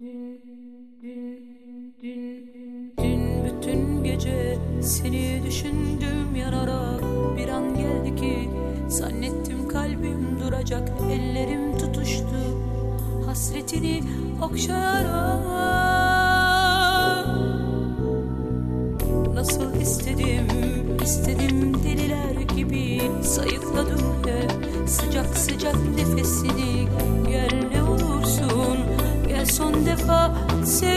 Dün, dün, dün, dün bütün gece seni düşündüm yanarak Bir an geldi ki zannettim kalbim duracak. Ellerim tutuştu hasretini okşayarak. Nasıl istedim, istedim deliler gibi. Sayıkladım hep sıcak sıcak nefesini. Gel ne olursun, son defa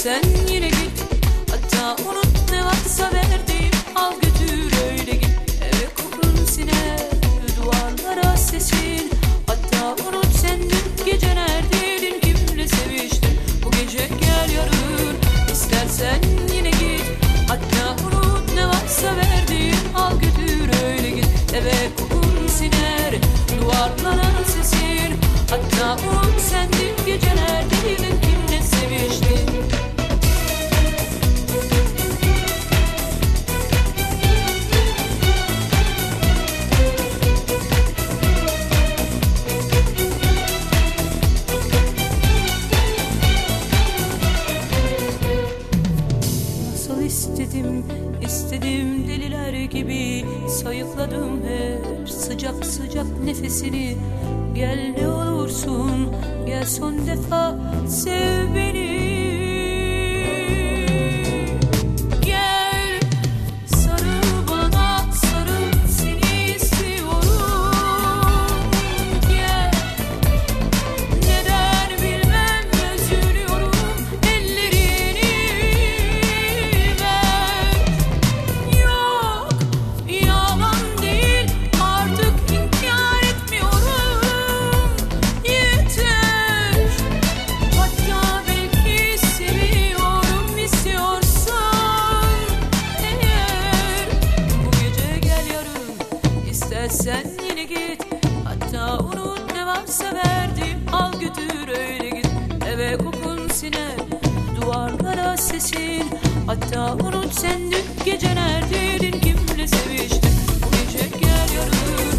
istersen yine git. Hatta unut ne varsa verdiğim al götür öyle git. Eve kokun siner duvarlara sesin. Hatta unut sen dün gece neredeydin kimle seviştin? Bu gece gel yarın istersen yine git. Hatta unut ne varsa verdiğim al götür öyle git. Eve kokun siner duvarlara sesin. Hatta unut sen dün gece neredeydin kimle seviştin istedim, istedim deliler gibi. Sayıkladım hep sıcak sıcak nefesini. Gel ne olursun, gel son defa. Sev beni sen yine git. Hatta unut ne varsa verdim. Al götür öyle git. Eve kokun siner duvarlara sesin. Hatta unut sen dün gece neredeydin? Kimle seviştin? Bu gece gel yarın.